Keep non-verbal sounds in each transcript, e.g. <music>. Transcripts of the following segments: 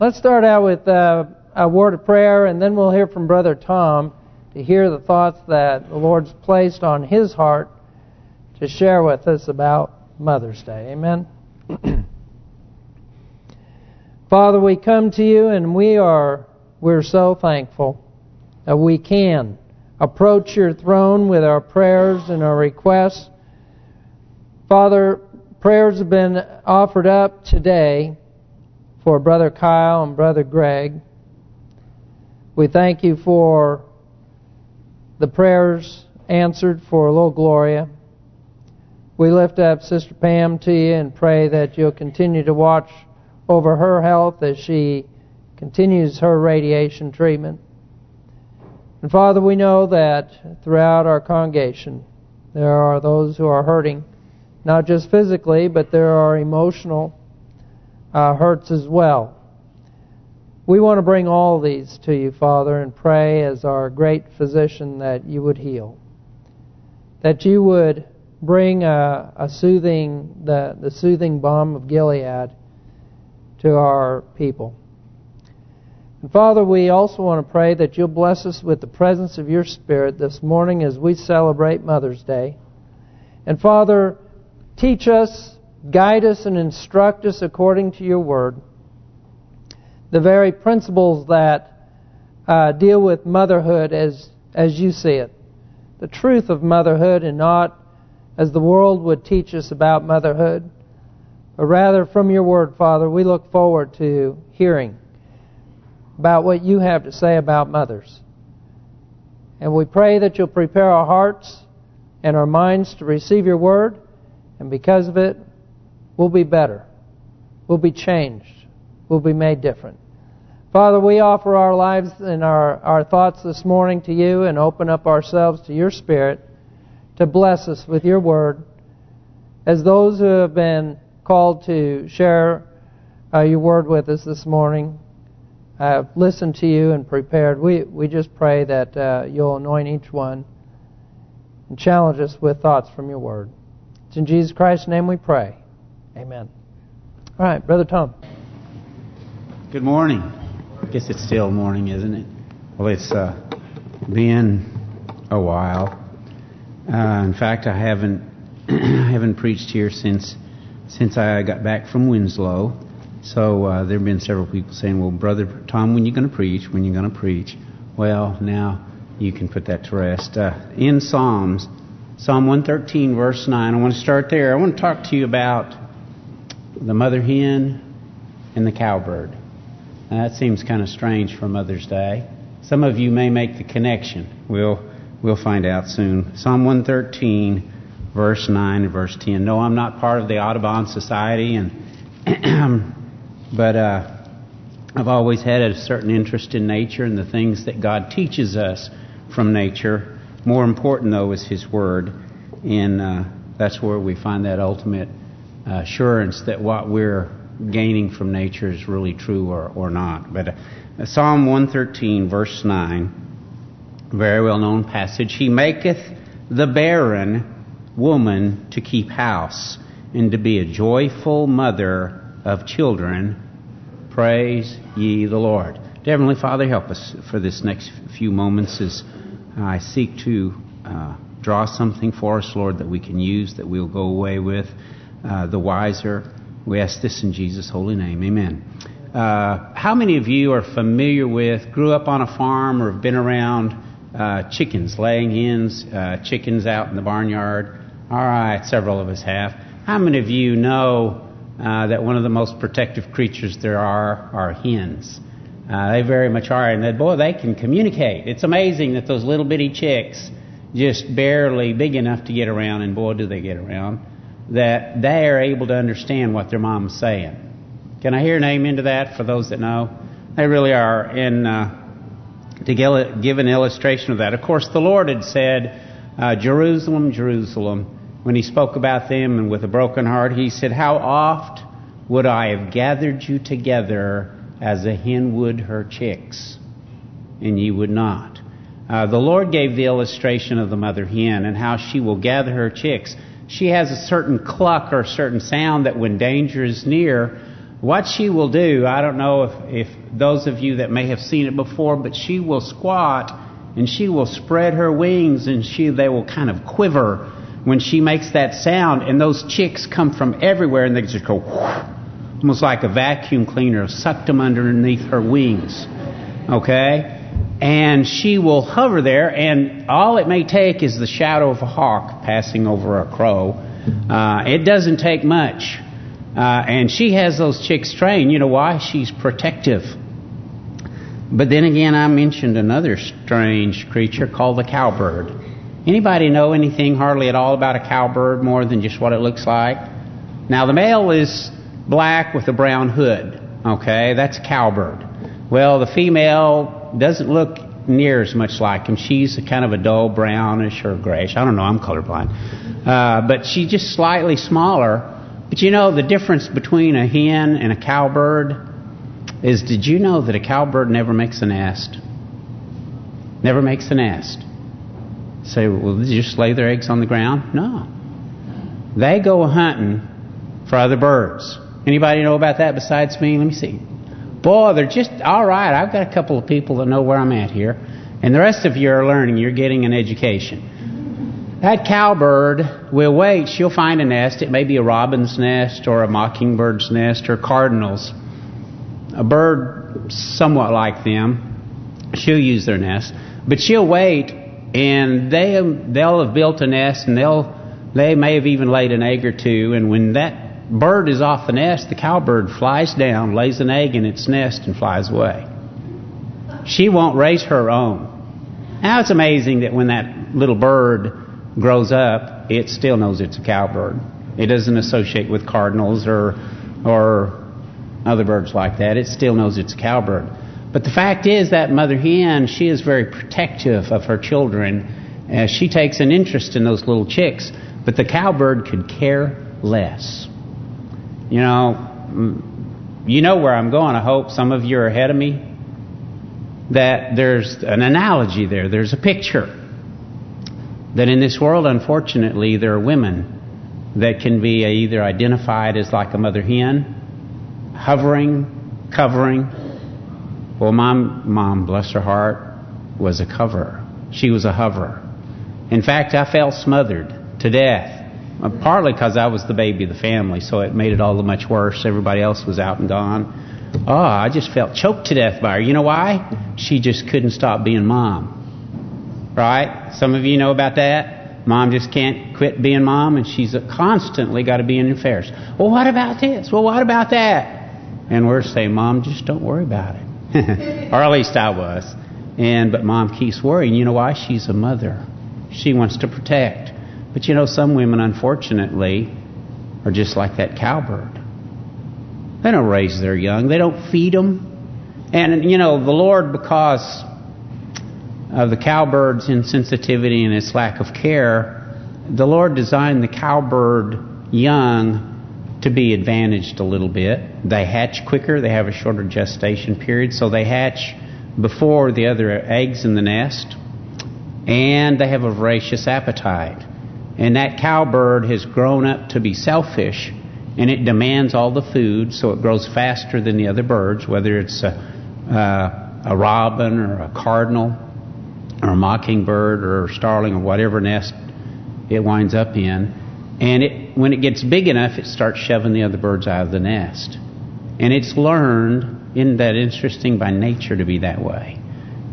Let's start out with uh, a word of prayer, and then we'll hear from Brother Tom to hear the thoughts that the Lord's placed on his heart to share with us about Mother's Day. Amen. <clears throat> Father, we come to you and we are we're so thankful that we can approach your throne with our prayers and our requests. Father, prayers have been offered up today for Brother Kyle and Brother Greg. We thank you for the prayers answered for little Gloria. We lift up Sister Pam to you and pray that you'll continue to watch over her health as she continues her radiation treatment. And Father, we know that throughout our congregation there are those who are hurting, not just physically, but there are emotional uh, hurts as well. We want to bring all these to you, Father, and pray as our great physician that you would heal. That you would bring a, a soothing, the, the soothing balm of Gilead to our people. And Father, we also want to pray that you'll bless us with the presence of your Spirit this morning as we celebrate Mother's Day. And Father, teach us, guide us, and instruct us according to your word. The very principles that uh, deal with motherhood as as you see it. The truth of motherhood and not as the world would teach us about motherhood. But rather, from your word, Father, we look forward to hearing about what you have to say about mothers. And we pray that you'll prepare our hearts and our minds to receive your word, and because of it, we'll be better. We'll be changed. We'll be made different. Father, we offer our lives and our, our thoughts this morning to you and open up ourselves to your Spirit to bless us with your word. As those who have been called to share uh, your word with us this morning have listened to you and prepared, we, we just pray that uh, you'll anoint each one and challenge us with thoughts from your word. It's in Jesus Christ's name we pray. Amen. All right, Brother Tom. Good morning. I guess it's still morning, isn't it? Well, it's uh, been a while. Uh, in fact, I haven't I <clears throat> haven't preached here since since I got back from Winslow. So uh, there have been several people saying, "Well, brother Tom, when you going to preach? When you going to preach?" Well, now you can put that to rest. Uh, in Psalms, Psalm 113, verse 9. I want to start there. I want to talk to you about the mother hen and the cowbird. Now, that seems kind of strange for Mother's Day. Some of you may make the connection. We'll we'll find out soon. Psalm 113, verse 9 and verse 10. No, I'm not part of the Audubon Society, and <clears throat> but uh, I've always had a certain interest in nature and the things that God teaches us from nature. More important, though, is His Word, and uh, that's where we find that ultimate assurance that what we're gaining from nature is really true or, or not. But uh, Psalm 113, verse 9, very well known passage. He maketh the barren woman to keep house and to be a joyful mother of children. Praise ye the Lord. Heavenly Father, help us for this next few moments as I seek to uh, draw something for us, Lord, that we can use, that we'll go away with uh, the wiser. We ask this in Jesus' holy name. Amen. Uh, how many of you are familiar with, grew up on a farm or have been around uh, chickens, laying hens, uh, chickens out in the barnyard? All right, several of us have. How many of you know uh, that one of the most protective creatures there are are hens? Uh, they very much are, and that boy, they can communicate. It's amazing that those little bitty chicks, just barely big enough to get around, and boy, do they get around, that they are able to understand what their mom's saying. Can I hear an amen to that for those that know? They really are. And uh, to give an illustration of that, of course, the Lord had said, uh, Jerusalem, Jerusalem, when He spoke about them and with a broken heart, He said, How oft would I have gathered you together as a hen would her chicks, and ye would not. Uh, the Lord gave the illustration of the mother hen and how she will gather her chicks. She has a certain cluck or a certain sound that when danger is near, what she will do, I don't know if, if those of you that may have seen it before, but she will squat and she will spread her wings and she they will kind of quiver when she makes that sound. And those chicks come from everywhere and they just go almost like a vacuum cleaner sucked them underneath her wings. Okay and she will hover there and all it may take is the shadow of a hawk passing over a crow uh, it doesn't take much uh, and she has those chicks trained you know why she's protective but then again I mentioned another strange creature called the cowbird Anybody know anything hardly at all about a cowbird more than just what it looks like? Now the male is black with a brown hood. Okay, that's a cowbird. Well, the female doesn't look near as much like him. She's kind of a dull brownish or grayish. I don't know, I'm colorblind. Uh, but she's just slightly smaller. But you know, the difference between a hen and a cowbird is, did you know that a cowbird never makes a nest? Never makes a nest. Say, well, they just lay their eggs on the ground? No. They go hunting for other birds. Anybody know about that besides me? Let me see. Boy, they're just, all right, I've got a couple of people that know where I'm at here. And the rest of you are learning. You're getting an education. That cowbird will wait. She'll find a nest. It may be a robin's nest or a mockingbird's nest or cardinals. A bird somewhat like them. She'll use their nest. But she'll wait and they they'll have built a nest and they'll they may have even laid an egg or two and when that bird is off the nest the cowbird flies down lays an egg in its nest and flies away she won't raise her own now it's amazing that when that little bird grows up it still knows it's a cowbird it doesn't associate with cardinals or or other birds like that it still knows it's a cowbird but the fact is that mother hen, she is very protective of her children. She takes an interest in those little chicks. But the cowbird could care less. You know, you know where I'm going. I hope some of you are ahead of me. That there's an analogy there. There's a picture. That in this world, unfortunately, there are women that can be either identified as like a mother hen, hovering, covering, well, my mom, bless her heart, was a coverer. She was a hoverer. In fact, I felt smothered to death. Partly because I was the baby of the family, so it made it all the much worse. Everybody else was out and gone. Oh, I just felt choked to death by her. You know why? She just couldn't stop being mom. Right? Some of you know about that. Mom just can't quit being mom, and she's constantly got to be in affairs. Well, what about this? Well, what about that? And we're saying, Mom, just don't worry about it. <laughs> or at least I was. And But Mom keeps worrying. You know why? She's a mother. She wants to protect. But you know, some women, unfortunately, are just like that cowbird. They don't raise their young. They don't feed them. And, you know, the Lord, because of the cowbird's insensitivity and its lack of care, the Lord designed the cowbird young to be advantaged a little bit. They hatch quicker. They have a shorter gestation period. So they hatch before the other eggs in the nest. And they have a voracious appetite. And that cowbird has grown up to be selfish. And it demands all the food. So it grows faster than the other birds. Whether it's a, uh, a robin or a cardinal or a mockingbird or a starling or whatever nest it winds up in. And it, when it gets big enough, it starts shoving the other birds out of the nest. And it's learned, isn't that interesting, by nature to be that way.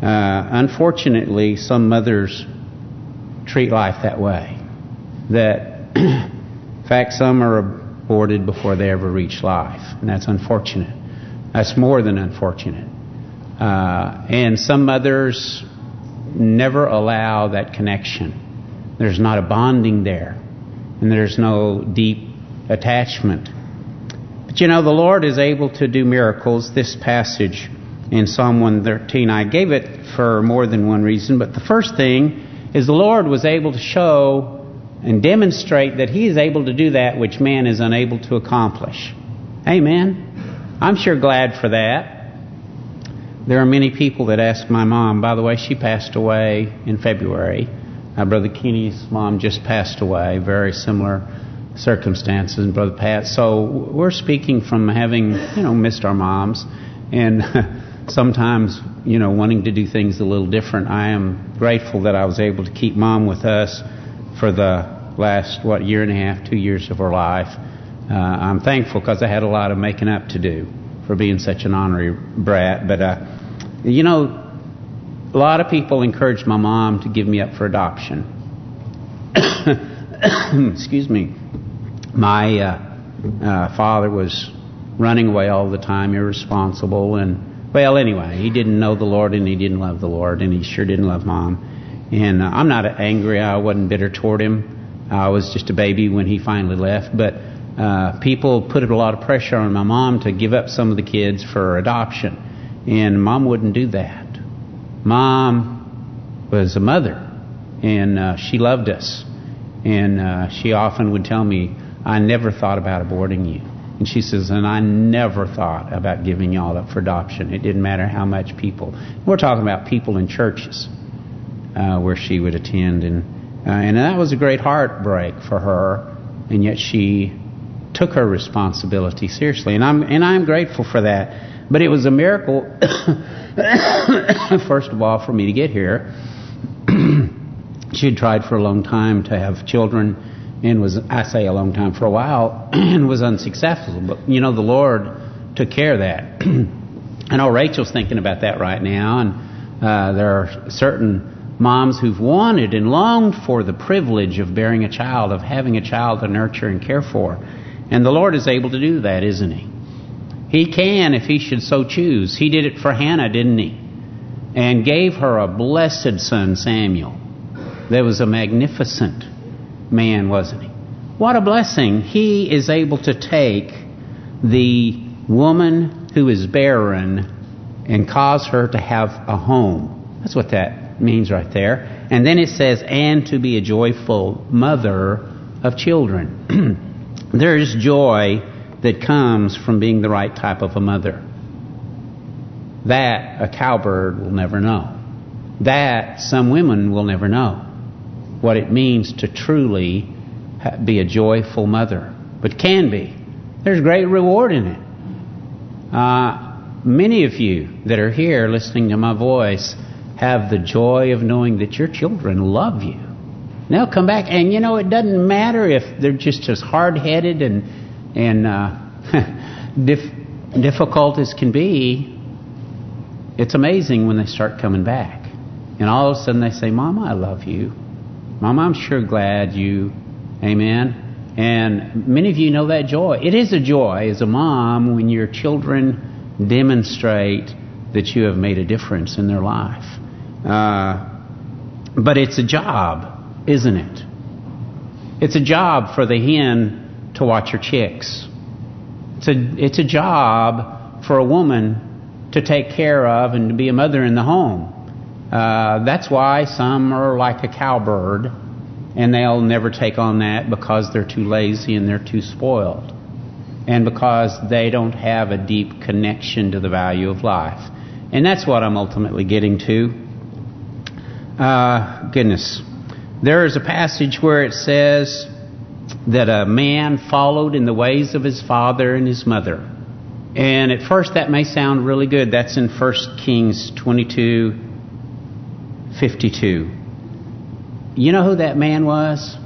Uh, unfortunately, some mothers treat life that way. That, <clears throat> in fact, some are aborted before they ever reach life. And that's unfortunate. That's more than unfortunate. Uh, and some mothers never allow that connection. There's not a bonding there and there's no deep attachment. But you know, the Lord is able to do miracles. This passage in Psalm 113, I gave it for more than one reason, but the first thing is the Lord was able to show and demonstrate that He is able to do that which man is unable to accomplish. Amen. I'm sure glad for that. There are many people that ask my mom, by the way, she passed away in February, my brother Kenny's mom just passed away, very similar circumstances, and Brother Pat. So we're speaking from having, you know, missed our moms, and <laughs> sometimes, you know, wanting to do things a little different. I am grateful that I was able to keep Mom with us for the last, what, year and a half, two years of her life. Uh, I'm thankful because I had a lot of making up to do for being such an honorary brat. But, uh, you know, a lot of people encouraged my mom to give me up for adoption. <coughs> Excuse me. My uh, uh, father was running away all the time, irresponsible, and well, anyway, he didn't know the Lord and he didn't love the Lord, and he sure didn't love mom. And uh, I'm not angry. I wasn't bitter toward him. I was just a baby when he finally left, but uh, people put a lot of pressure on my mom to give up some of the kids for adoption, and mom wouldn't do that. Mom was a mother, and uh, she loved us. And uh, she often would tell me, I never thought about aborting you. And she says, and I never thought about giving y'all up for adoption. It didn't matter how much people. We're talking about people in churches uh, where she would attend. And uh, and that was a great heartbreak for her. And yet she took her responsibility seriously. And I'm and I'm grateful for that. But it was a miracle, <coughs> first of all, for me to get here. <coughs> she had tried for a long time to have children and was, I say a long time, for a while, <coughs> and was unsuccessful. But, you know, the Lord took care of that. I know Rachel's thinking about that right now, and uh, there are certain moms who've wanted and longed for the privilege of bearing a child, of having a child to nurture and care for. And the Lord is able to do that, isn't He? He can if He should so choose. He did it for Hannah, didn't He? And gave her a blessed son, Samuel. There was a magnificent man, wasn't he? What a blessing. He is able to take the woman who is barren and cause her to have a home. That's what that means right there. And then it says, and to be a joyful mother of children. <clears throat> there is joy that comes from being the right type of a mother. That a cowbird will never know. That some women will never know what it means to truly be a joyful mother. But can be. There's great reward in it. Uh, many of you that are here listening to my voice have the joy of knowing that your children love you. they'll come back, and you know, it doesn't matter if they're just as hard-headed and and uh, <laughs> dif difficult as can be. It's amazing when they start coming back. And all of a sudden they say, Mama, I love you. Mama, I'm sure glad you, amen. And many of you know that joy. It is a joy as a mom when your children demonstrate that you have made a difference in their life. Uh, but it's a job, isn't it? It's a job for the hen to watch her chicks. It's a it's a job for a woman to take care of and to be a mother in the home. Uh, that's why some are like a cowbird, and they'll never take on that because they're too lazy and they're too spoiled. And because they don't have a deep connection to the value of life. And that's what I'm ultimately getting to. Uh, goodness. There is a passage where it says that a man followed in the ways of his father and his mother. And at first that may sound really good. That's in 1 Kings 22, 52. You know who that man was?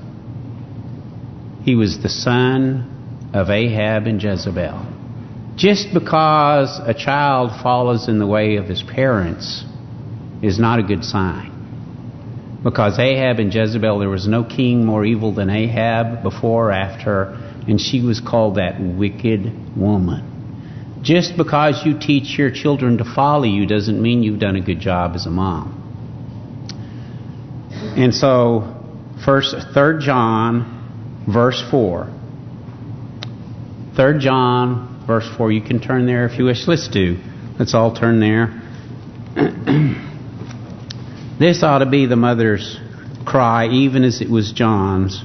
He was the son of Ahab and Jezebel. Just because a child follows in the way of his parents is not a good sign. Because Ahab and Jezebel, there was no king more evil than Ahab before or after, and she was called that wicked woman. Just because you teach your children to follow you doesn't mean you've done a good job as a mom. And so, first, 3 John, verse 4. 3 John, verse 4. You can turn there if you wish. Let's do. Let's all turn there. <clears throat> this ought to be the mother's cry, even as it was John's.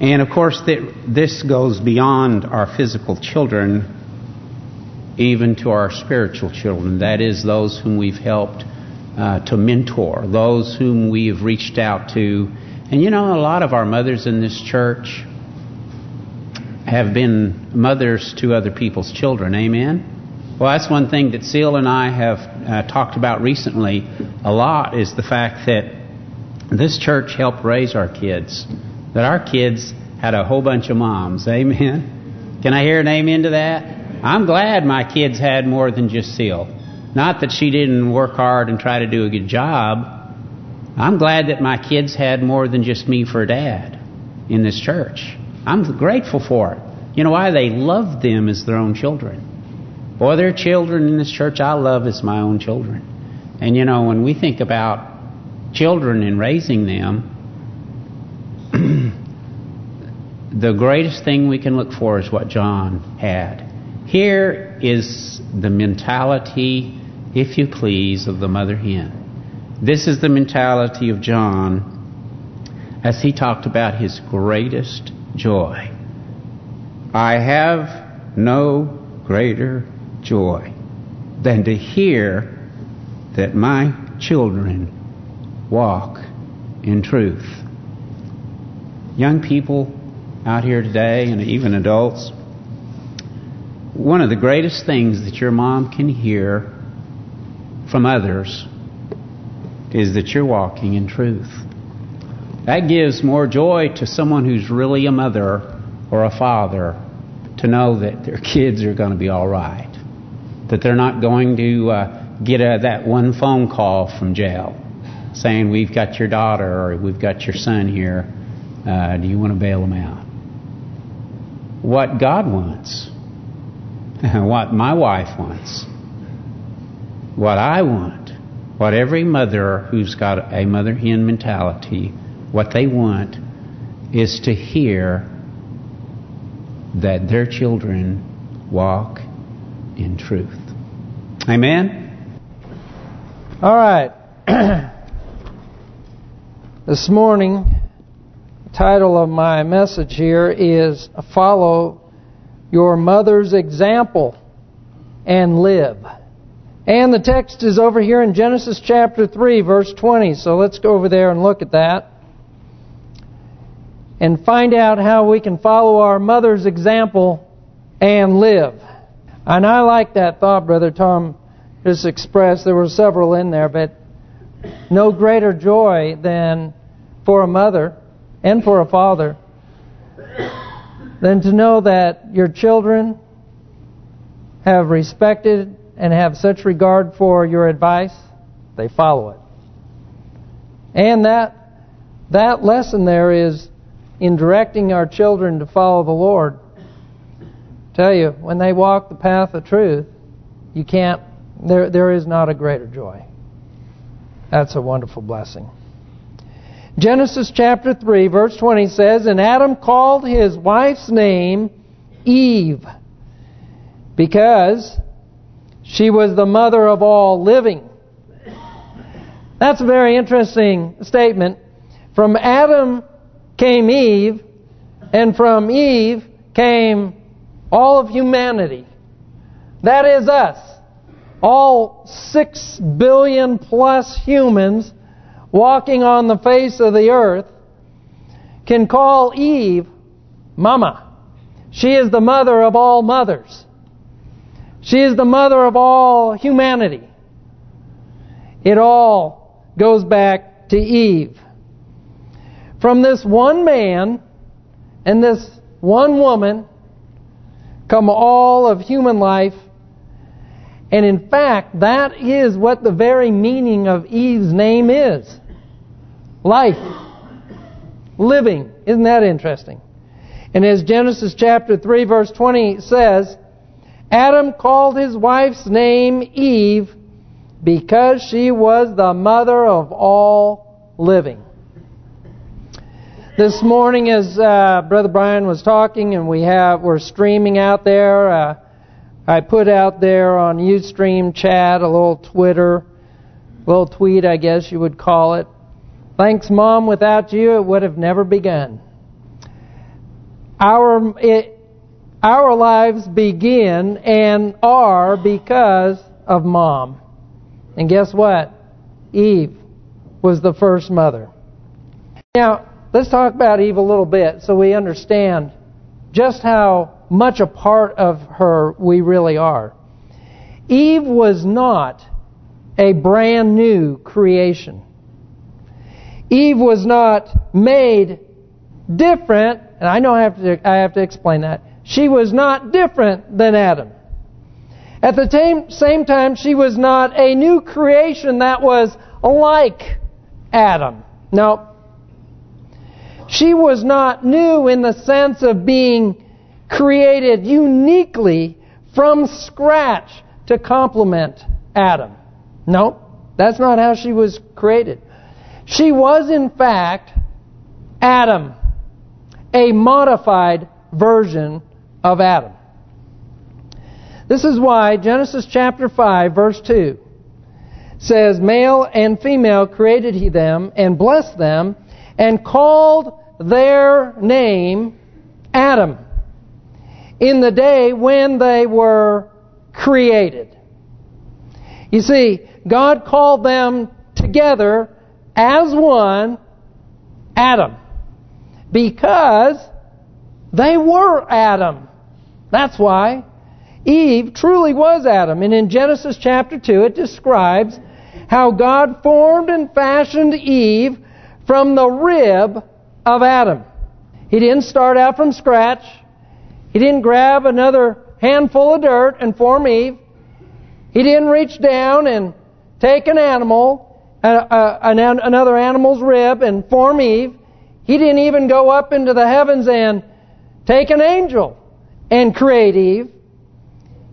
And of course, this goes beyond our physical children, even to our spiritual children. That is, those whom we've helped uh, to mentor those whom we have reached out to And you know, a lot of our mothers in this church have been mothers to other people's children. Amen? Well, that's one thing that Seal and I have uh, talked about recently a lot is the fact that this church helped raise our kids. That our kids had a whole bunch of moms. Amen? Can I hear an amen to that? I'm glad my kids had more than just Seal. Not that she didn't work hard and try to do a good job. I'm glad that my kids had more than just me for dad in this church. I'm grateful for it. You know why? They loved them as their own children. Boy, their children in this church I love as my own children. And you know, when we think about children and raising them, <clears throat> the greatest thing we can look for is what John had. Here is the mentality, if you please, of the mother hen. This is the mentality of John as he talked about his greatest joy. I have no greater joy than to hear that my children walk in truth. Young people out here today, and even adults, one of the greatest things that your mom can hear from others is that you're walking in truth. That gives more joy to someone who's really a mother or a father to know that their kids are going to be all right. That they're not going to uh, get a, that one phone call from jail saying, we've got your daughter or we've got your son here. Uh, do you want to bail them out? What God wants, <laughs> what my wife wants, what I want, what every mother who's got a mother hen mentality, what they want is to hear that their children walk in truth. Amen? All right. <clears throat> this morning, the title of my message here is Follow Your Mother's Example and Live. And the text is over here in Genesis chapter 3, verse 20. So let's go over there and look at that. And find out how we can follow our mother's example and live. And I like that thought, Brother Tom just expressed. There were several in there, but no greater joy than for a mother and for a father than to know that your children have respected and have such regard for your advice, they follow it. And that that lesson there is in directing our children to follow the Lord. Tell you, when they walk the path of truth, you can't there there is not a greater joy. That's a wonderful blessing. Genesis chapter 3 verse 20 says, And Adam called his wife's name Eve because she was the mother of all living. That's a very interesting statement. From Adam came Eve, and from Eve came all of humanity. That is us. All six billion plus humans walking on the face of the earth can call Eve Mama. She is the mother of all mothers. She is the mother of all humanity. It all goes back to Eve. From this one man and this one woman come all of human life. And in fact, that is what the very meaning of Eve's name is. Life. Living. Isn't that interesting? And as Genesis chapter 3 verse 20 says, Adam called his wife's name Eve because she was the mother of all living. This morning, as uh, Brother Brian was talking, and we have we're streaming out there. Uh, I put out there on UStream chat a little Twitter, little tweet, I guess you would call it. Thanks, Mom. Without you, it would have never begun. Our it, our lives begin and are because of mom. And guess what? Eve was the first mother. Now, let's talk about Eve a little bit so we understand just how much a part of her we really are. Eve was not a brand new creation. Eve was not made different, and I know I have to I have to explain that. She was not different than Adam. At the same, same time, she was not a new creation that was like Adam. No. She was not new in the sense of being created uniquely from scratch to complement Adam. No, that's not how she was created. She was, in fact, Adam, a modified version of Adam. This is why Genesis chapter 5, verse 2 says, Male and female created he them, and blessed them, and called their name Adam, in the day when they were created. You see, God called them together as one Adam because they were Adam. That's why Eve truly was Adam. And in Genesis chapter 2 it describes how God formed and fashioned Eve from the rib of Adam. He didn't start out from scratch. He didn't grab another handful of dirt and form Eve. He didn't reach down and take an animal, uh, uh, another animal's rib, and form Eve. He didn't even go up into the heavens and take an angel and create Eve.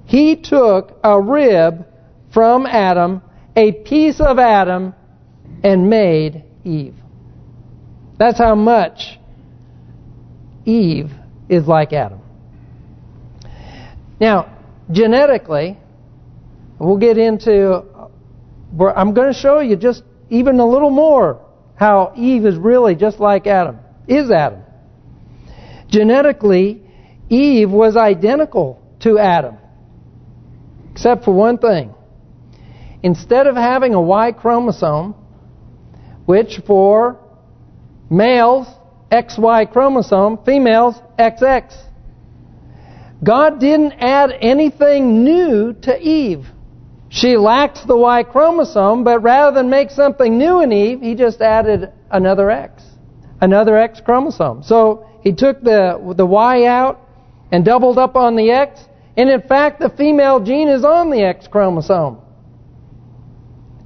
He took a rib from Adam, a piece of Adam, and made Eve. That's how much Eve is like Adam. Now, genetically, we'll get into, I'm going to show you just even a little more how Eve is really just like Adam, is Adam. Genetically, Eve was identical to Adam, except for one thing. Instead of having a Y chromosome, which for males, XY chromosome, females, XX, God didn't add anything new to Eve. She lacked the Y chromosome, but rather than make something new in Eve, he just added another X, another X chromosome. So he took the the Y out and doubled up on the X, and in fact the female gene is on the X chromosome.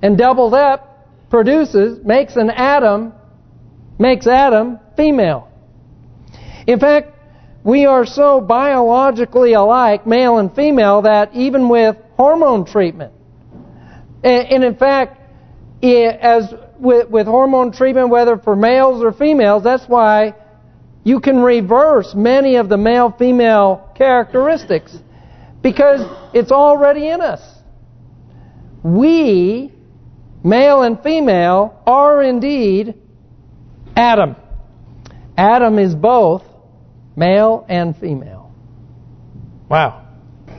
And doubled up produces, makes an Adam, makes Adam female. In fact, we are so biologically alike, male and female, that even with hormone treatment, and, in fact, as with, hormone treatment, whether for males or females, that's why you can reverse many of the male-female characteristics because it's already in us. We, male and female, are indeed Adam. Adam is both male and female. Wow.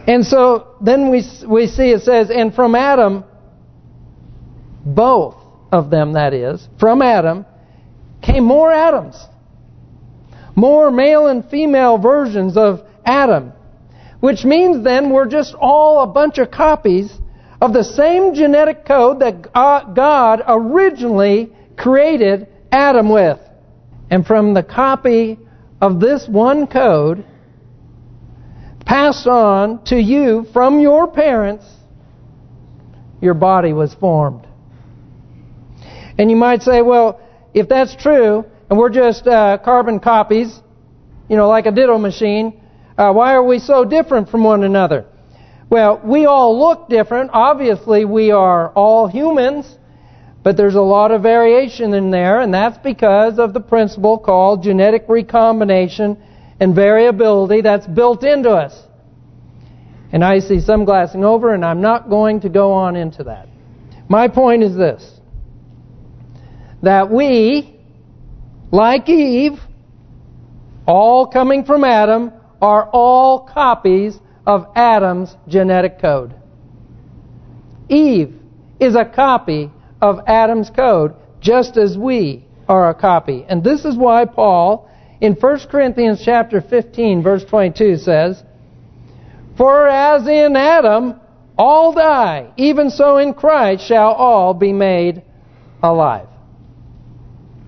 And so then we we see it says, and from Adam, both of them, that is, from Adam, came more Adams. More male and female versions of Adam. Which means then we're just all a bunch of copies of the same genetic code that uh, God originally created Adam with. And from the copy of this one code passed on to you from your parents, your body was formed. And you might say, well, if that's true, and we're just uh, carbon copies, you know, like a ditto machine, uh, why are we so different from one another? Well, we all look different. Obviously, we are all humans. But there's a lot of variation in there, and that's because of the principle called genetic recombination and variability that's built into us. And I see some glassing over, and I'm not going to go on into that. My point is this. That we, like Eve, all coming from Adam, are all copies of Adam's genetic code. Eve is a copy of Adam's code, just as we are a copy. And this is why Paul, in 1 Corinthians chapter 15, verse 22 says, For as in Adam all die, even so in Christ shall all be made alive.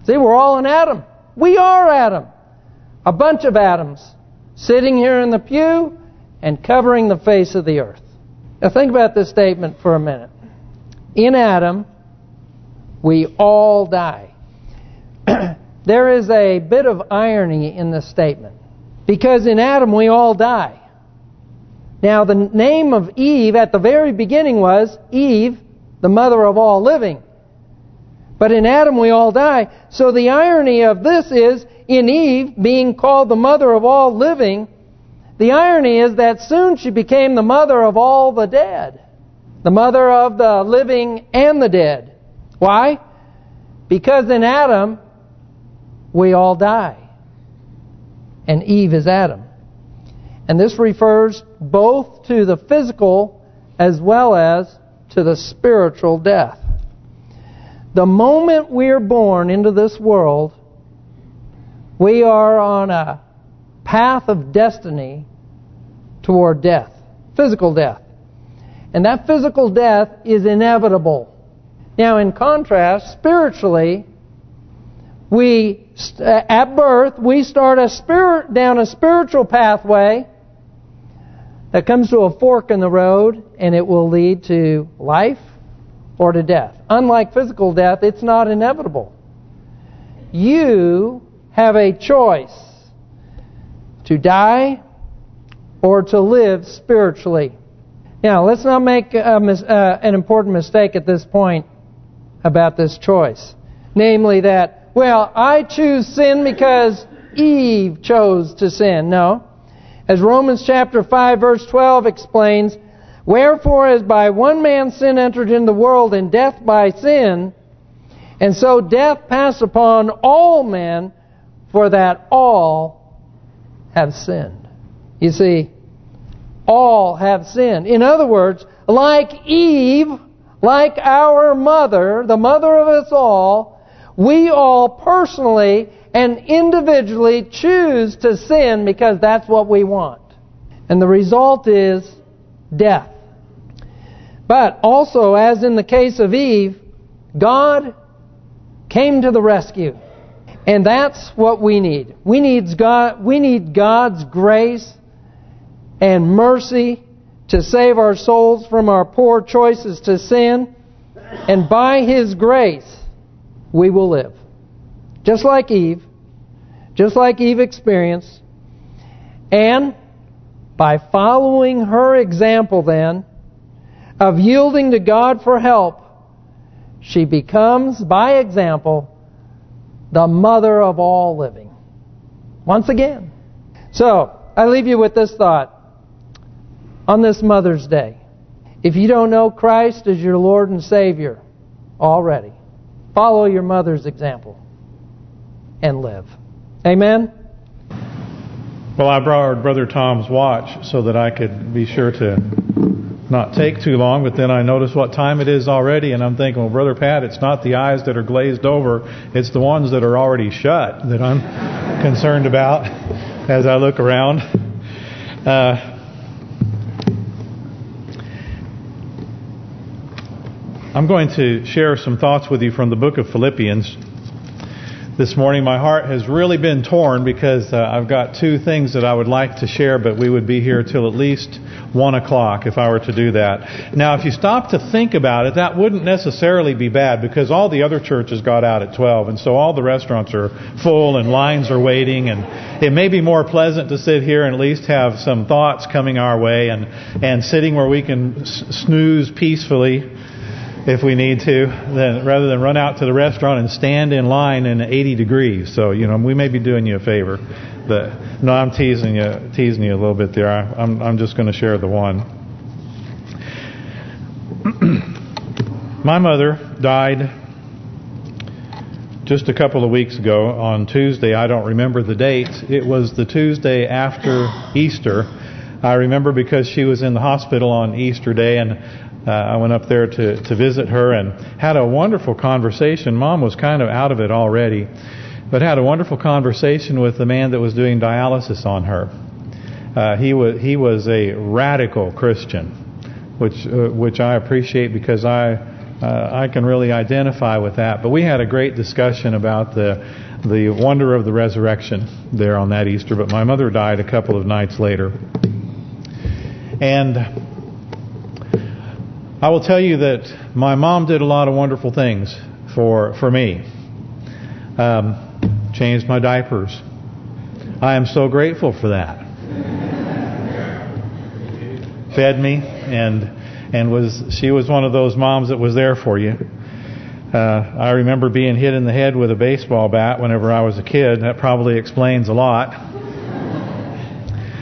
See, we're all in Adam. We are Adam. A bunch of Adams sitting here in the pew and covering the face of the earth. Now think about this statement for a minute. In Adam, we all die. <clears throat> there is a bit of irony in this statement. Because in Adam we all die. Now the name of Eve at the very beginning was Eve, the mother of all living. But in Adam we all die. So the irony of this is, in Eve being called the mother of all living, the irony is that soon she became the mother of all the dead. The mother of the living and the dead. Why? Because in Adam, we all die. And Eve is Adam. And this refers both to the physical as well as to the spiritual death. The moment we're born into this world, we are on a path of destiny toward death, physical death. And that physical death is inevitable. Now, in contrast, spiritually, we at birth we start a spirit down a spiritual pathway that comes to a fork in the road, and it will lead to life or to death. Unlike physical death, it's not inevitable. You have a choice to die or to live spiritually. Now, let's not make a, uh, an important mistake at this point about this choice. Namely that, well, I choose sin because Eve chose to sin. No. As Romans chapter 5 verse 12 explains, Wherefore as by one man sin entered in the world, and death by sin, and so death passed upon all men, for that all have sinned. You see, all have sinned. In other words, like Eve, like our mother, the mother of us all, we all personally and individually choose to sin because that's what we want. And the result is death. But also, as in the case of Eve, God came to the rescue. And that's what we need. We need God we need God's grace and mercy to save our souls from our poor choices to sin. And by His grace, we will live. Just like Eve. Just like Eve experienced. And by following her example then of yielding to God for help, she becomes, by example, the mother of all living. Once again. So, I leave you with this thought on this Mother's Day. If you don't know Christ as your Lord and Savior already, follow your mother's example and live. Amen? Well, I borrowed Brother Tom's watch so that I could be sure to not take too long, but then I notice what time it is already, and I'm thinking, well, Brother Pat, it's not the eyes that are glazed over, it's the ones that are already shut that I'm <laughs> concerned about as I look around. Uh, I'm going to share some thoughts with you from the book of Philippians. This morning my heart has really been torn because uh, I've got two things that I would like to share, but we would be here till at least 1 o'clock if I were to do that. Now, if you stop to think about it, that wouldn't necessarily be bad because all the other churches got out at 12, and so all the restaurants are full and lines are waiting, and it may be more pleasant to sit here and at least have some thoughts coming our way and, and sitting where we can snooze peacefully if we need to, then rather than run out to the restaurant and stand in line in 80 degrees. So, you know, we may be doing you a favor. But no, I'm teasing you, teasing you a little bit there. I, I'm, I'm just going to share the one. <clears throat> My mother died just a couple of weeks ago on Tuesday. I don't remember the date. It was the Tuesday after Easter. I remember because she was in the hospital on Easter Day, and uh, I went up there to to visit her and had a wonderful conversation. Mom was kind of out of it already, but had a wonderful conversation with the man that was doing dialysis on her. Uh, he was he was a radical Christian, which uh, which I appreciate because I uh, I can really identify with that. But we had a great discussion about the the wonder of the resurrection there on that Easter. But my mother died a couple of nights later. And I will tell you that my mom did a lot of wonderful things for for me. Um, changed my diapers. I am so grateful for that. Fed me and and was she was one of those moms that was there for you. Uh, I remember being hit in the head with a baseball bat whenever I was a kid. That probably explains a lot.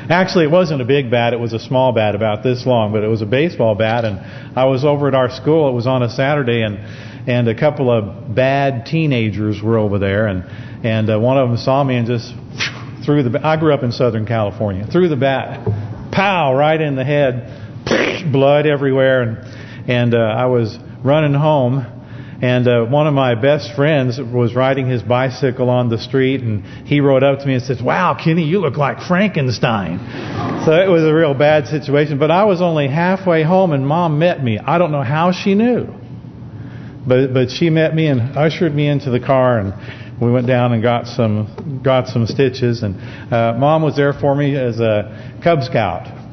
Actually, it wasn't a big bat. It was a small bat about this long, but it was a baseball bat. And I was over at our school. It was on a Saturday, and and a couple of bad teenagers were over there, and and uh, one of them saw me and just threw the. bat. I grew up in Southern California. Threw the bat, pow, right in the head, blood everywhere, and and uh, I was running home and uh, one of my best friends was riding his bicycle on the street, and he rode up to me and said, "Wow, Kenny, you look like Frankenstein." so it was a real bad situation. But I was only halfway home, and Mom met me. I don't know how she knew, but but she met me and ushered me into the car, and we went down and got some got some stitches. And uh, Mom was there for me as a Cub Scout.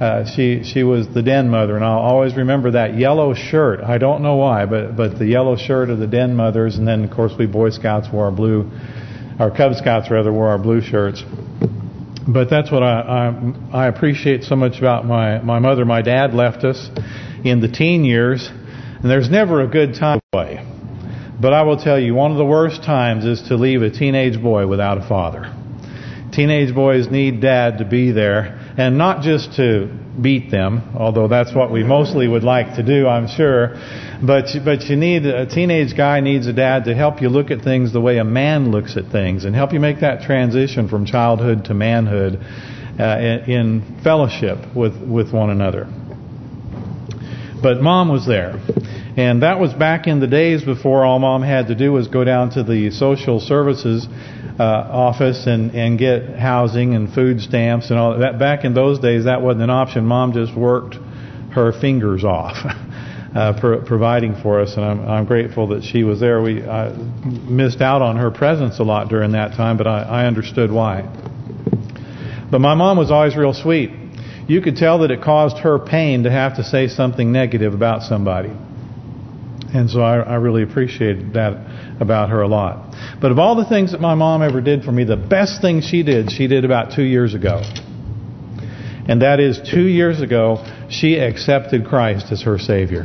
Uh, she she was the den mother, and I'll always remember that yellow shirt. I don't know why, but but the yellow shirt of the den mothers, and then of course we Boy Scouts wore our blue, our Cub Scouts rather wore our blue shirts. But that's what I I, I appreciate so much about my my mother. My dad left us in the teen years, and there's never a good time away. But I will tell you, one of the worst times is to leave a teenage boy without a father. Teenage boys need dad to be there and not just to beat them, although that's what we mostly would like to do, I'm sure. But but you need a teenage guy needs a dad to help you look at things the way a man looks at things, and help you make that transition from childhood to manhood uh, in, in fellowship with with one another. But mom was there. And that was back in the days before all mom had to do was go down to the social services uh, office and and get housing and food stamps and all that. Back in those days, that wasn't an option. Mom just worked her fingers off. <laughs> Uh, pro providing for us, and I'm, I'm grateful that she was there. We I missed out on her presence a lot during that time, but I, I understood why. But my mom was always real sweet. You could tell that it caused her pain to have to say something negative about somebody. And so I, I really appreciated that about her a lot. But of all the things that my mom ever did for me, the best thing she did, she did about two years ago. And that is two years ago, she accepted Christ as her Savior.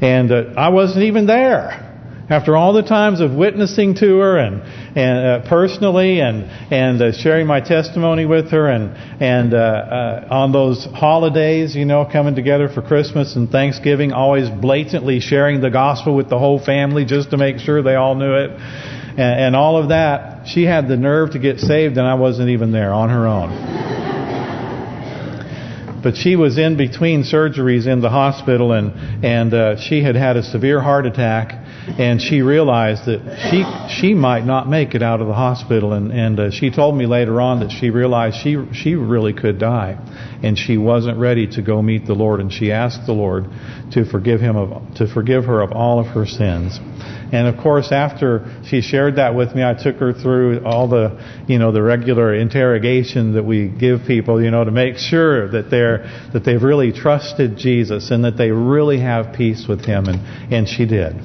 And uh, I wasn't even there. After all the times of witnessing to her and and uh, personally and and uh, sharing my testimony with her and and uh, uh, on those holidays, you know, coming together for Christmas and Thanksgiving, always blatantly sharing the gospel with the whole family just to make sure they all knew it, and, and all of that. She had the nerve to get saved, and I wasn't even there on her own but she was in between surgeries in the hospital and and uh, she had had a severe heart attack and she realized that she she might not make it out of the hospital and and uh, she told me later on that she realized she she really could die and she wasn't ready to go meet the Lord and she asked the Lord to forgive him of to forgive her of all of her sins and of course after she shared that with me I took her through all the you know the regular interrogation that we give people you know to make sure that they're that they've really trusted Jesus and that they really have peace with him and and she did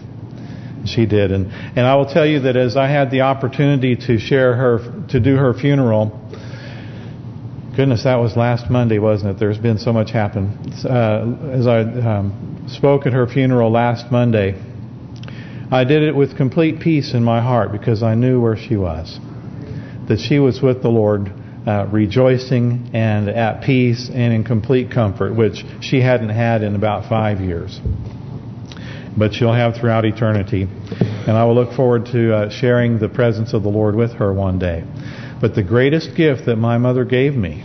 she did. And and I will tell you that as I had the opportunity to share her, to do her funeral, goodness, that was last Monday, wasn't it? There's been so much happen. Uh, as I um, spoke at her funeral last Monday, I did it with complete peace in my heart because I knew where she was. That she was with the Lord, uh, rejoicing and at peace and in complete comfort, which she hadn't had in about five years but she'll have throughout eternity. And I will look forward to uh, sharing the presence of the Lord with her one day. But the greatest gift that my mother gave me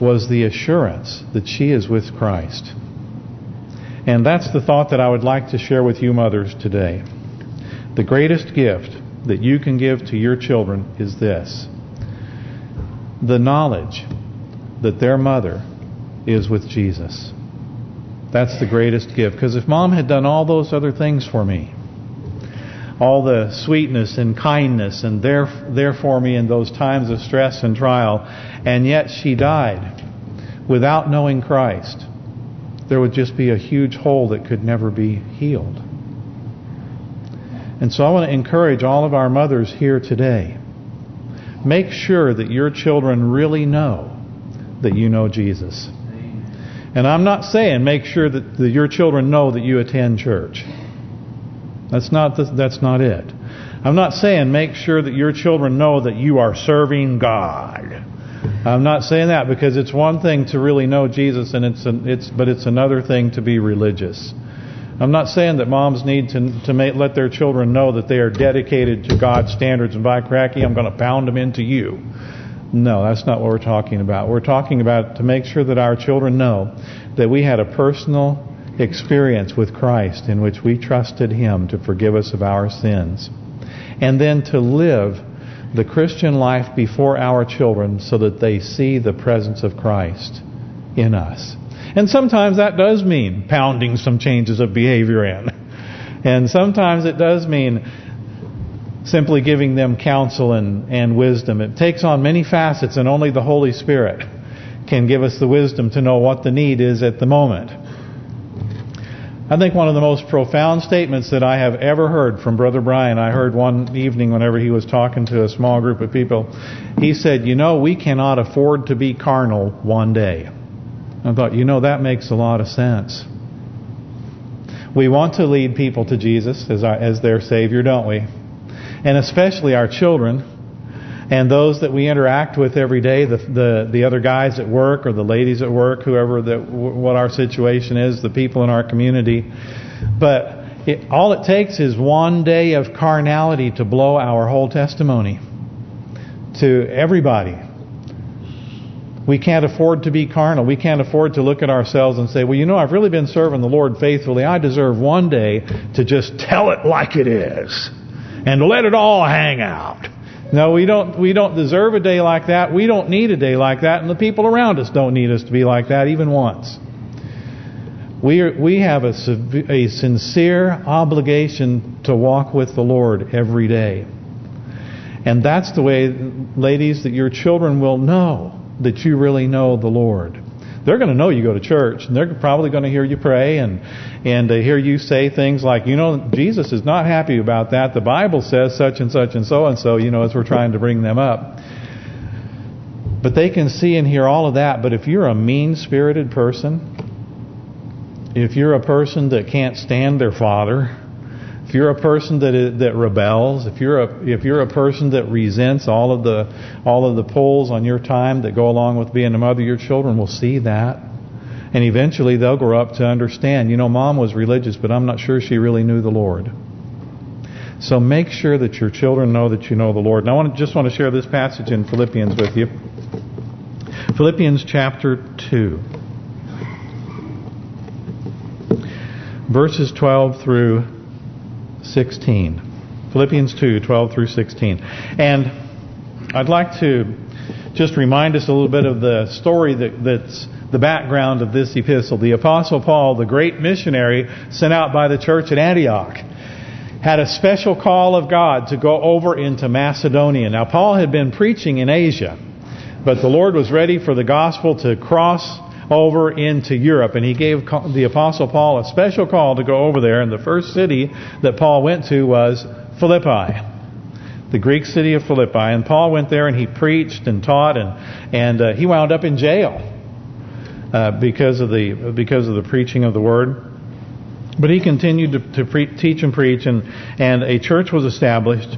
was the assurance that she is with Christ. And that's the thought that I would like to share with you mothers today. The greatest gift that you can give to your children is this. The knowledge that their mother is with Jesus. That's the greatest gift. Because if mom had done all those other things for me, all the sweetness and kindness and there, there for me in those times of stress and trial, and yet she died without knowing Christ, there would just be a huge hole that could never be healed. And so I want to encourage all of our mothers here today. Make sure that your children really know that you know Jesus. And I'm not saying make sure that, your children know that you attend church. That's not the, that's not it. I'm not saying make sure that your children know that you are serving God. I'm not saying that because it's one thing to really know Jesus, and it's an, it's but it's another thing to be religious. I'm not saying that moms need to to make, let their children know that they are dedicated to God's standards and by cracky, I'm going to pound them into you. No, that's not what we're talking about. We're talking about to make sure that our children know that we had a personal experience with Christ in which we trusted Him to forgive us of our sins. And then to live the Christian life before our children so that they see the presence of Christ in us. And sometimes that does mean pounding some changes of behavior in. And sometimes it does mean simply giving them counsel and, and wisdom. It takes on many facets and only the Holy Spirit can give us the wisdom to know what the need is at the moment. I think one of the most profound statements that I have ever heard from Brother Brian, I heard one evening whenever he was talking to a small group of people, he said, you know, we cannot afford to be carnal one day. I thought, you know, that makes a lot of sense. We want to lead people to Jesus as our, as their Savior, don't we? And especially our children and those that we interact with every day, the the the other guys at work or the ladies at work, whoever that what our situation is, the people in our community. But it, all it takes is one day of carnality to blow our whole testimony to everybody. We can't afford to be carnal. We can't afford to look at ourselves and say, well, you know, I've really been serving the Lord faithfully. I deserve one day to just tell it like it is and let it all hang out. No, we don't we don't deserve a day like that. We don't need a day like that, and the people around us don't need us to be like that even once. We are, we have a, a sincere obligation to walk with the Lord every day. And that's the way, ladies, that your children will know that you really know the Lord they're going to know you go to church, and they're probably going to hear you pray and and uh, hear you say things like, you know, Jesus is not happy about that. The Bible says such and such and so and so. You know, as we're trying to bring them up. But they can see and hear all of that. But if you're a mean-spirited person, if you're a person that can't stand their father, if you're a person that is, that rebels, if you're a if you're a person that resents all of the all of the pulls on your time that go along with being a mother, your children will see that. And eventually they'll grow up to understand, you know, mom was religious, but I'm not sure she really knew the Lord. So make sure that your children know that you know the Lord. And I want to, just want to share this passage in Philippians with you. Philippians chapter 2. Verses 12 through 16. Philippians 2, 12 through 16. And I'd like to just remind us a little bit of the story that, that's the background of this epistle. The Apostle Paul, the great missionary sent out by the church at Antioch, had a special call of God to go over into Macedonia. Now, Paul had been preaching in Asia, but the Lord was ready for the gospel to cross over into Europe. And he gave the Apostle Paul a special call to go over there. And the first city that Paul went to was Philippi, the Greek city of Philippi. And Paul went there and he preached and taught, and and uh, he wound up in jail uh, because of the because of the preaching of the word. But he continued to, to teach and preach, and and a church was established.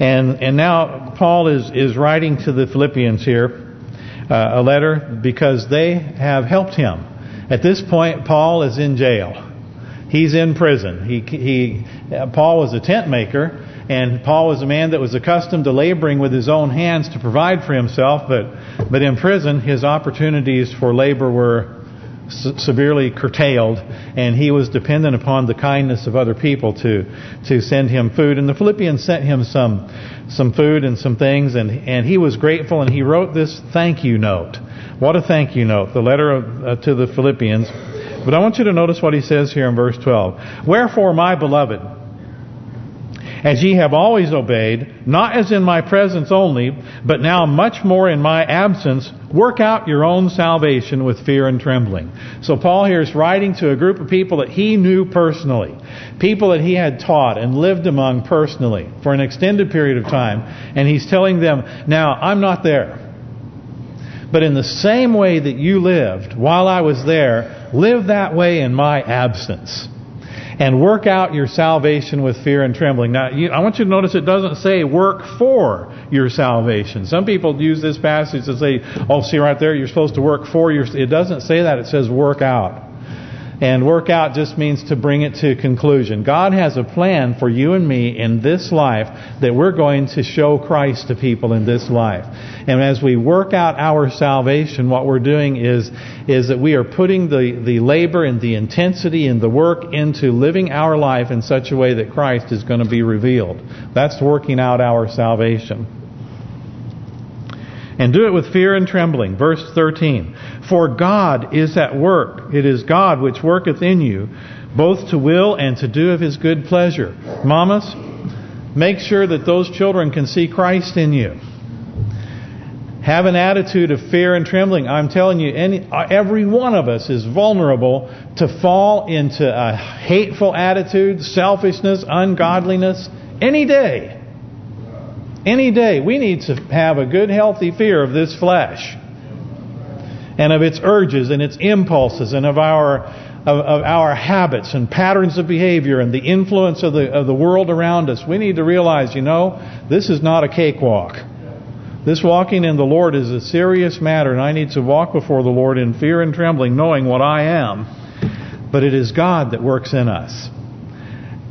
And and now Paul is is writing to the Philippians here uh, a letter because they have helped him. At this point, Paul is in jail. He's in prison. He he. Uh, Paul was a tent maker, and Paul was a man that was accustomed to laboring with his own hands to provide for himself. But but in prison, his opportunities for labor were severely curtailed, and he was dependent upon the kindness of other people to to send him food. And the Philippians sent him some some food and some things, and and he was grateful, and he wrote this thank you note. What a thank you note! The letter of, uh, to the Philippians. But I want you to notice what he says here in verse 12. Wherefore, my beloved, as ye have always obeyed, not as in my presence only, but now much more in my absence, work out your own salvation with fear and trembling. So Paul here is writing to a group of people that he knew personally, people that he had taught and lived among personally for an extended period of time, and he's telling them, now, I'm not there. But in the same way that you lived while I was there, live that way in my absence and work out your salvation with fear and trembling. Now, you, I want you to notice it doesn't say work for your salvation. Some people use this passage to say, oh, see right there, you're supposed to work for your... It doesn't say that. It says work out. And work out just means to bring it to conclusion. God has a plan for you and me in this life that we're going to show Christ to people in this life. And as we work out our salvation, what we're doing is is that we are putting the, the labor and the intensity and the work into living our life in such a way that Christ is going to be revealed. That's working out our salvation. And do it with fear and trembling. Verse 13. For God is at work. It is God which worketh in you, both to will and to do of His good pleasure. Mamas, make sure that those children can see Christ in you. Have an attitude of fear and trembling. I'm telling you, any, every one of us is vulnerable to fall into a hateful attitude, selfishness, ungodliness, any day. Any day, we need to have a good, healthy fear of this flesh and of its urges and its impulses and of our of, of, our habits and patterns of behavior and the influence of the of the world around us. We need to realize, you know, this is not a cakewalk. This walking in the Lord is a serious matter, and I need to walk before the Lord in fear and trembling, knowing what I am. But it is God that works in us.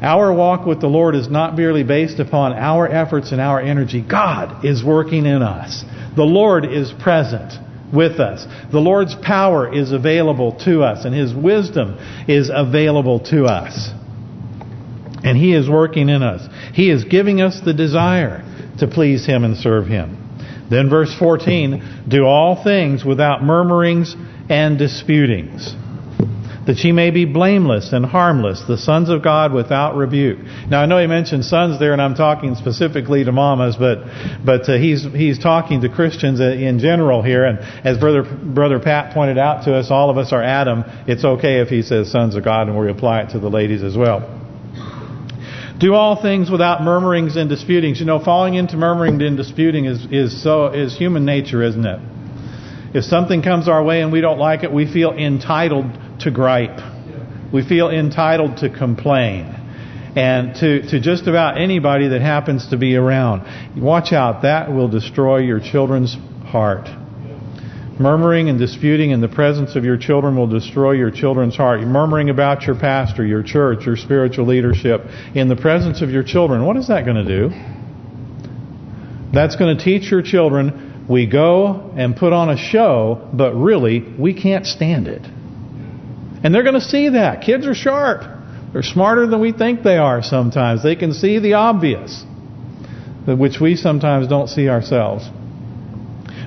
Our walk with the Lord is not merely based upon our efforts and our energy. God is working in us. The Lord is present with us. The Lord's power is available to us, and His wisdom is available to us. And He is working in us. He is giving us the desire to please Him and serve Him. Then verse 14, do all things without murmurings and disputings that she may be blameless and harmless, the sons of God without rebuke. Now I know he mentioned sons there, and I'm talking specifically to mamas, but but uh, he's he's talking to Christians in general here. And as brother brother Pat pointed out to us, all of us are Adam. It's okay if he says sons of God, and we apply it to the ladies as well. Do all things without murmurings and disputings. You know, falling into murmuring and disputing is is so is human nature, isn't it? If something comes our way and we don't like it, we feel entitled to gripe. We feel entitled to complain. And to, to just about anybody that happens to be around. Watch out, that will destroy your children's heart. Murmuring and disputing in the presence of your children will destroy your children's heart. Murmuring about your pastor, your church, your spiritual leadership in the presence of your children. What is that going to do? That's going to teach your children we go and put on a show, but really we can't stand it. And they're going to see that. Kids are sharp. They're smarter than we think they are sometimes. They can see the obvious, which we sometimes don't see ourselves.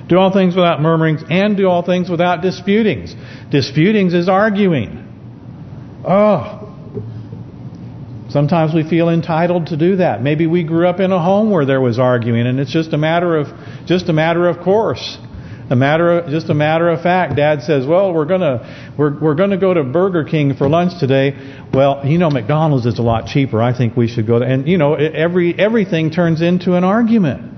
Do all things without murmurings and do all things without disputings. Disputings is arguing. Oh, Sometimes we feel entitled to do that. Maybe we grew up in a home where there was arguing, and it's just a matter of just a matter of course a matter of just a matter of fact. Dad says, "Well, we're gonna we're we're gonna go to Burger King for lunch today." Well, you know, McDonald's is a lot cheaper. I think we should go there. And you know, every everything turns into an argument.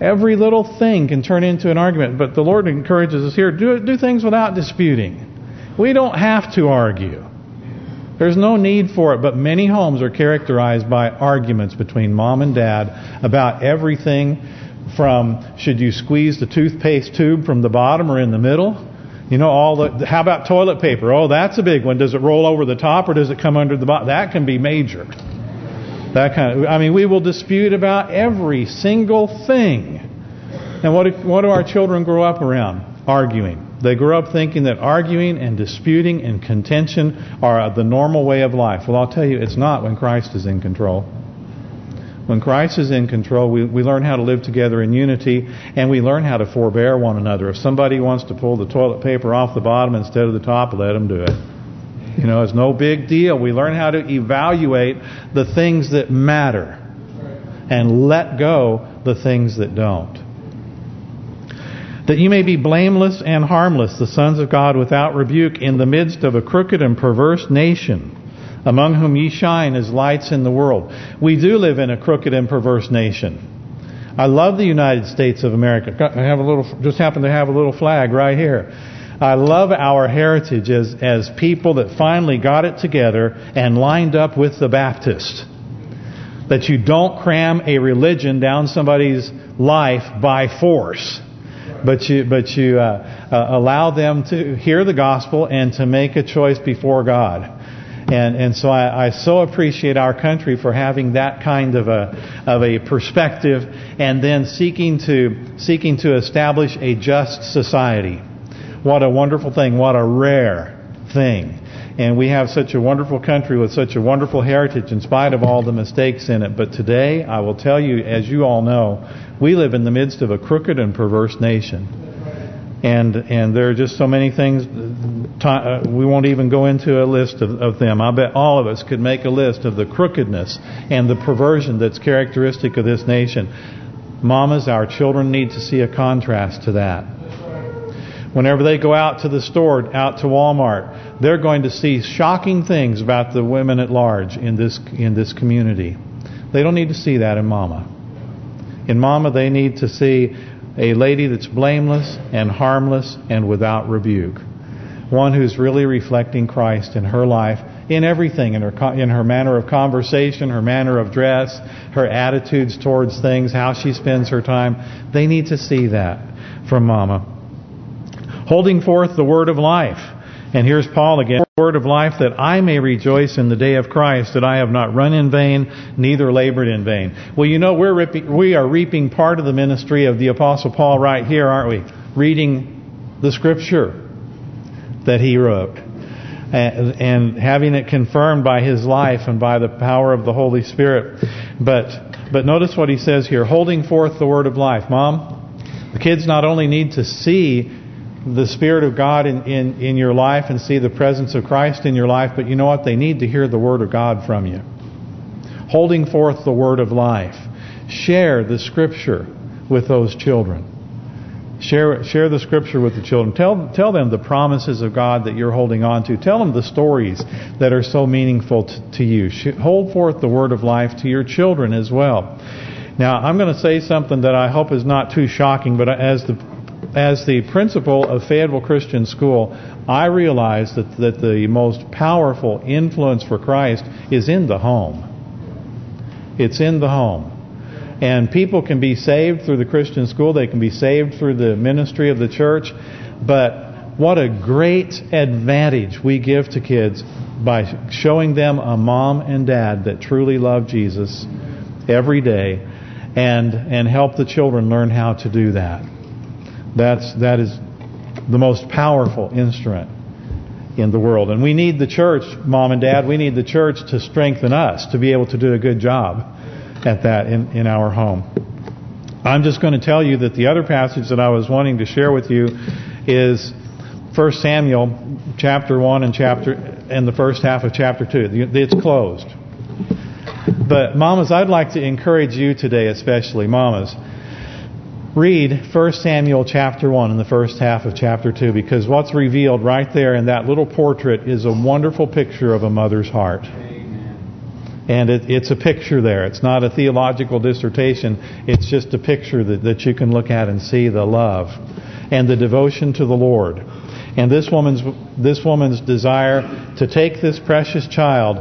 Every little thing can turn into an argument. But the Lord encourages us here: do do things without disputing. We don't have to argue. There's no need for it, but many homes are characterized by arguments between mom and dad about everything from should you squeeze the toothpaste tube from the bottom or in the middle? You know, all the how about toilet paper? Oh, that's a big one. Does it roll over the top or does it come under the bottom? That can be major. That kind of, I mean, we will dispute about every single thing. And what do, what do our children grow up around? Arguing. They grow up thinking that arguing and disputing and contention are the normal way of life. Well, I'll tell you, it's not when Christ is in control. When Christ is in control, we, we learn how to live together in unity, and we learn how to forbear one another. If somebody wants to pull the toilet paper off the bottom instead of the top, let them do it. You know, it's no big deal. We learn how to evaluate the things that matter and let go the things that don't. That you may be blameless and harmless, the sons of God without rebuke, in the midst of a crooked and perverse nation, among whom ye shine as lights in the world. We do live in a crooked and perverse nation. I love the United States of America. I have a little, just happen to have a little flag right here. I love our heritage as as people that finally got it together and lined up with the Baptist. That you don't cram a religion down somebody's life by force, but you but you uh, uh, allow them to hear the gospel and to make a choice before God. And and so I, I so appreciate our country for having that kind of a of a perspective, and then seeking to seeking to establish a just society. What a wonderful thing. What a rare thing. And we have such a wonderful country with such a wonderful heritage in spite of all the mistakes in it. But today, I will tell you, as you all know, we live in the midst of a crooked and perverse nation. And and there are just so many things. Uh, we won't even go into a list of, of them. I bet all of us could make a list of the crookedness and the perversion that's characteristic of this nation. Mamas, our children need to see a contrast to that. Whenever they go out to the store, out to Walmart, they're going to see shocking things about the women at large in this in this community. They don't need to see that in Mama. In Mama, they need to see a lady that's blameless and harmless and without rebuke. One who's really reflecting Christ in her life, in everything, in her in her manner of conversation, her manner of dress, her attitudes towards things, how she spends her time. They need to see that from Mama holding forth the word of life. And here's Paul again, word of life that I may rejoice in the day of Christ, that I have not run in vain, neither labored in vain. Well, you know, we're we are reaping part of the ministry of the Apostle Paul right here, aren't we? Reading the Scripture that he wrote. And, and having it confirmed by his life and by the power of the Holy Spirit. But but notice what he says here, holding forth the word of life. Mom, the kids not only need to see the Spirit of God in, in, in your life and see the presence of Christ in your life, but you know what? They need to hear the Word of God from you. Holding forth the Word of life. Share the Scripture with those children. Share share the Scripture with the children. Tell tell them the promises of God that you're holding on to. Tell them the stories that are so meaningful to you. Hold forth the Word of life to your children as well. Now, I'm going to say something that I hope is not too shocking, but as the as the principal of Fayetteville Christian School, I realize that that the most powerful influence for Christ is in the home. It's in the home. And people can be saved through the Christian school. They can be saved through the ministry of the church. But what a great advantage we give to kids by showing them a mom and dad that truly love Jesus every day and and help the children learn how to do that. That's that is the most powerful instrument in the world. And we need the church, mom and dad, we need the church to strengthen us to be able to do a good job at that in, in our home. I'm just going to tell you that the other passage that I was wanting to share with you is 1 Samuel chapter 1 and chapter and the first half of chapter 2. It's closed. But mamas, I'd like to encourage you today, especially mamas, read 1 Samuel chapter 1 in the first half of chapter 2 because what's revealed right there in that little portrait is a wonderful picture of a mother's heart. And it, it's a picture there. It's not a theological dissertation. It's just a picture that, that you can look at and see the love and the devotion to the Lord. And this woman's this woman's desire to take this precious child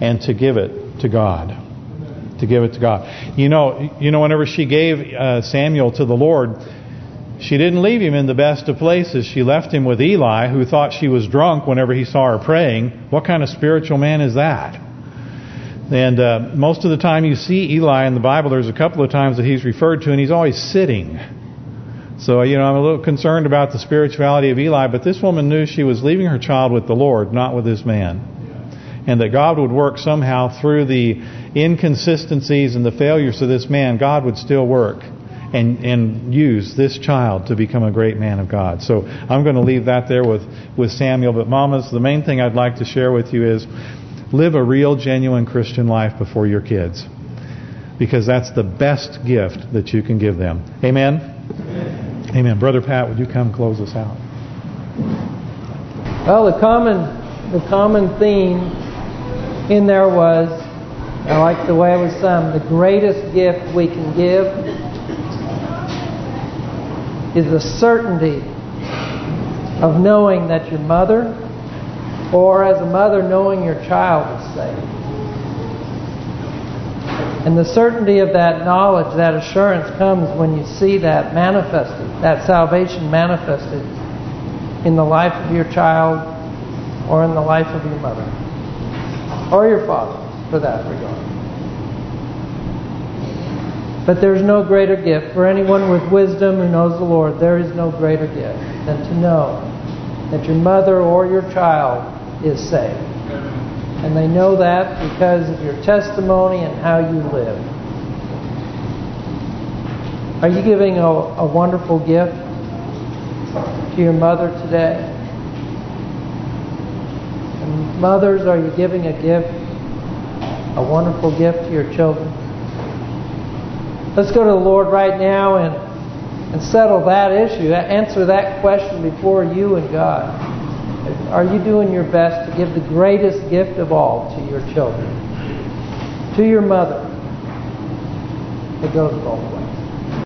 and to give it to God to give it to God. You know, you know, whenever she gave uh, Samuel to the Lord, she didn't leave him in the best of places. She left him with Eli, who thought she was drunk whenever he saw her praying. What kind of spiritual man is that? And uh, most of the time you see Eli in the Bible, there's a couple of times that he's referred to, and he's always sitting. So, you know, I'm a little concerned about the spirituality of Eli, but this woman knew she was leaving her child with the Lord, not with this man. And that God would work somehow through the inconsistencies and the failures of this man, God would still work and and use this child to become a great man of God. So I'm going to leave that there with, with Samuel. But mamas, the main thing I'd like to share with you is live a real, genuine Christian life before your kids. Because that's the best gift that you can give them. Amen? Amen. Amen. Brother Pat, would you come close us out? Well, the common the common theme in there was, I like the way it was summed, the greatest gift we can give is the certainty of knowing that your mother, or as a mother, knowing your child is saved. And the certainty of that knowledge, that assurance comes when you see that manifested, that salvation manifested in the life of your child or in the life of your mother. Or your father, for that regard. But there's no greater gift. For anyone with wisdom who knows the Lord, there is no greater gift than to know that your mother or your child is saved. And they know that because of your testimony and how you live. Are you giving a, a wonderful gift to your mother today? And mothers, are you giving a gift, a wonderful gift to your children? Let's go to the Lord right now and and settle that issue. Answer that question before you and God. Are you doing your best to give the greatest gift of all to your children? To your mother. It goes both ways.